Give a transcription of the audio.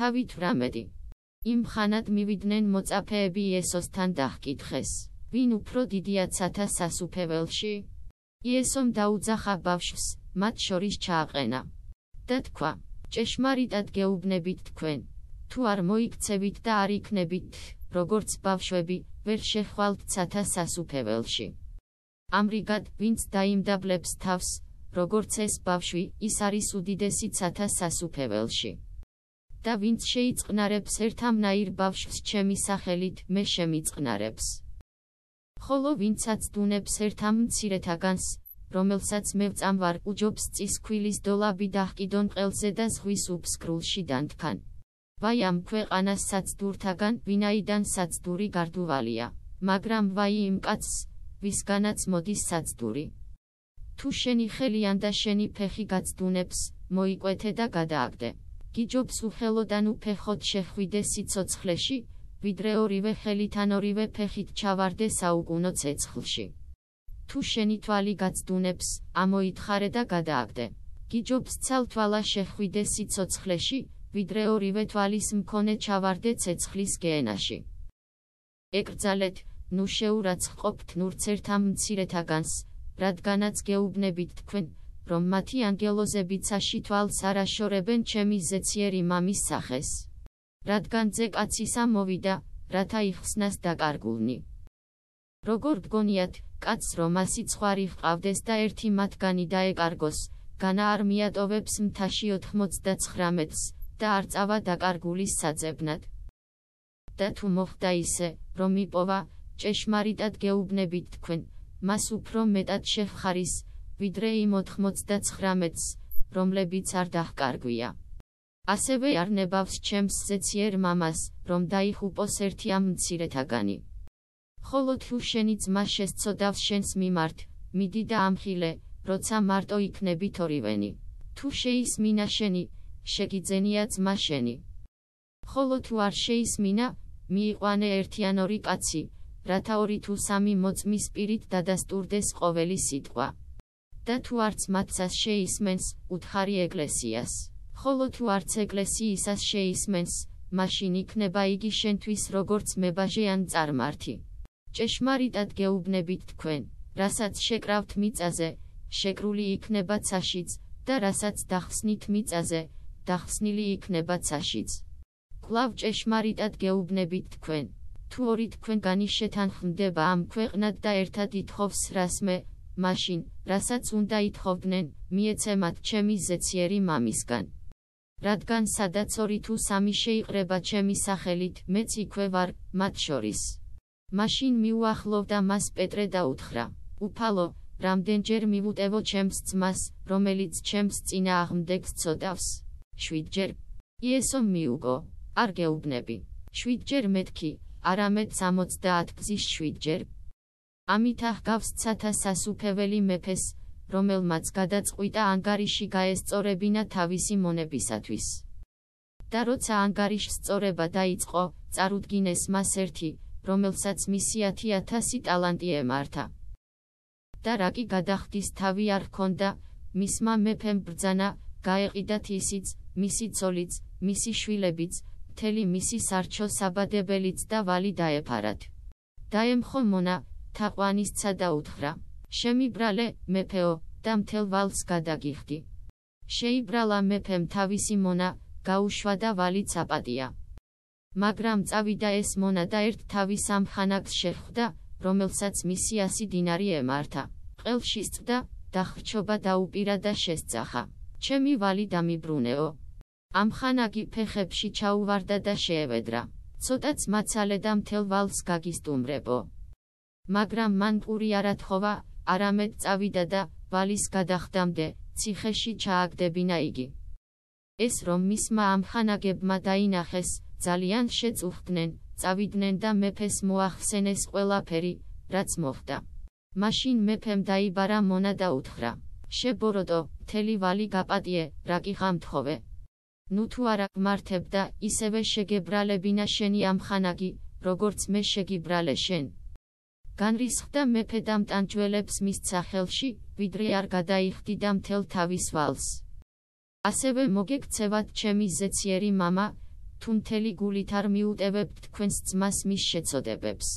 თავით 18. იმ ხანად მივიდნენ მოწაფეები იესოსთან და ჰკითხეს: ვინ უფრო დიდია ცათა სასუფეველში? იესომ დაუძახა ბავშვს, მათ შორის ჩააყენა და თქვა: ჭეშმარიტად გეუბნებით თქვენ, თუ არ მოიქცევით და არ იქნებით, როგორც ბავშვები, ვერ შეხვალთ ცათა სასუფეველში. ამრიგად, ვინც დაიმდაბლებს თავს, როგორც ეს ბავშვი, ის არის უდიდესი ცათა სასუფეველში. და ვინც შეიწყნარებს ერთამნაირ ბავშვს ჩემი სახელით, მე შემიწყნარებს. ხოლო ვინცაც დუნებს ერთამ მცირეთაგანს, რომელსაც მე ვწამვარ, უჯობს წისქვილის დოლაბი დაჰკიდონ ყელზე და ზღვის უფსკრულში დანთქან. ვაი ამ ქვეყანას საცდურთაგან, ვინაიდან საცდური გარდუვალია, მაგრამ ვაი იმ კაცს, ვისგანაც მოდის საცდური. თუ შენი ხელიან და შენი ფეხი გაცდუნებს, მოიკვეთე და გადააგდე. გიჯობს უხელოდან უფეხოდ შეხვიდე სიცოცხლეში, ვიდრე ორივე ხელით ან ორივე ფეხით ჩავარდე საუკუნო ცეცხლში. თუ შენი თვალი გაცდუნებს, ამოითხარე და გადააგდე. გიჯობს ცალთვალა შეხვიდე სიცოცხლეში, ვიდრე ორივე თვალის მქონე ჩავარდე ცეცხლის გეენაში. ეკრძალეთ, ნუ შეურაცხყოფთ ნურც ერთამ მცირეთაგანს, რადგანაც გეუბნებით თქვენ, რომ მათი ანგელოზებიც აშითვალს არაშორებენ ჩემი ზეციერი მამის სახეს. რადგან ძე კაცისა მოვიდა, რათა იხსნას დაკარგულნი. როგორ გგონიათ, კაცს რომ ასი ცხვარი ჰყავდეს და ერთი მათგანი დაეკარგოს, განა არ მიატოვებს მთაში 99-ს და არ წავა დაკარგულის საძებნად. და თუ მოხდა ისე, რომ იპოვა, ჭეშმარიტად გეუბნებით თქვენ, მას უფრო მეტად შეხხარის, ვიდრე იმ 99-ს, რომლებიც არ დაჰკარგვია. ასევე არ ნებავს ჩემს ზეციერ მამას, რომ დაიხუპოს ერთი ამ მცირეთაგანი. ხოლო თუ შენი ძმა შესწოდავს შენს მიმართ, მიდი და ამხილე, როცა მარტო იქნებით ორივენი. თუ შეისმინა შენი, შეგიძენია ძმა შენი. ხოლო თუ არ შეისმინა, მიიყვანე ერთი ან ორი კაცი, რათა ორი თუ სამი მოწმის პირით დადასტურდეს ყოველი სიტყვა. და თუ არც მათსას შეისმენს, უთხარი ეკლესიას. ხოლო თუ არც ეკლესიისას შეისმენს, მაშინ იქნება იგი შენთვის როგორც მებაჟე ან წარმართი. ჭეშმარიტად გეუბნებით თქვენ, რასაც შეკრავთ მიწაზე, შეკრული იქნება ცაშიც, და რასაც დახსნით მიწაზე, დახსნილი იქნება ცაშიც. კლავ ჭეშმარიტად გეუბნებით თქვენ, თუ ორი თქვენგანი შეთანხმდება ამ ქვეყნად და ერთად ითხოვს რასმე, მაშინ, რასაც უნდა ითხოვდნენ, მიეცემათ ჩემი ზეციერი მამისგან. რადგან სადაც ორი თუ სამი შეიყრება ჩემი სახელით, მეც იქვე ვარ, მათ შორის. მაშინ მიუახლოვდა მას პეტრე და უთხრა: უფალო, რამდენჯერ მივუტევო ჩემს ძმას, რომელიც ჩემს წინა აღმდეგს წოდავს? შვიდჯერ. იესო მიუგო, არ გეუბნები. შვიდჯერ მეთქი, არამედ 70 გზის შვიდჯერ. ამით აღგავს ცათა სასუფეველი მეფეს, რომელმაც გადაწყვიტა ანგარიში გაესწორებინა თავისი მონებისათვის. და როცა ანგარიშს სწორება დაიწყო, წარუდგინეს მას ერთი, რომელსაც მისი 10000 ტალანტი ემართა. და რაკი გადახდის თავი არ ჰქონდა, მისმა მეფემ ბრძანა, გაეყიდათ ისიც, მისი ცოლიც, მისი შვილებიც, მთელი მისი სარჩო საბადებელიც და ვალი დაეფარათ. დაემხო მონა, თაყვანისცა და უთხრა: შემიბრალე, მეფეო, და მთელ ვალს გადაგიხდი. შეიბრალა მეფემ თავისი მონა, გაუშვა და ვალი წაპატია. მაგრამ წავიდა ეს მონა და ერთ თავის ამხანაკს შეხვდა, რომელსაც მისი 100 დინარი ემართა. ყელში სწდა, დახრჩობა დაუპირა და შესწახა. ჩემი ვალი დამიბრუნეო. ამხანაგი ფეხებში ჩაუვარდა და შეევედრა. ცოტაც მაცალე და მთელ ვალს გაგისტუმრებო. მაგრამ მან პური არათხოვა, არამედ წავიდა და ვალის გადახდამდე ციხეში ჩააგდებინა იგი. ეს რომ მისმა ამხანაგებმა დაინახეს, ძალიან შეწუხდნენ, წავიდნენ და მეფეს მოახსენეს ყველაფერი, რაც მოხდა. მაშინ მეფემ დაიბარა მონა და უთხრა: "შებოროტო, თელი ვალი გაპატიე, რა კი ხამთხოვე?" ნუ თუ არა გმართებდა, ისევე შეგებრალებინა შენი ამხანაგი, როგორც მე შეგიბრალე შენ. განრისხდა მეფე და მტანჯველებს მისცა ხელში, ვიდრე არ გადაიხდიდა მთელ თავის ვალს. ასევე მოგეკცევათ ჩემი ზეციერი мама, თუ მთელი გულით არ მიუტევებთ თქვენს ძმას მის შეცოდებებს.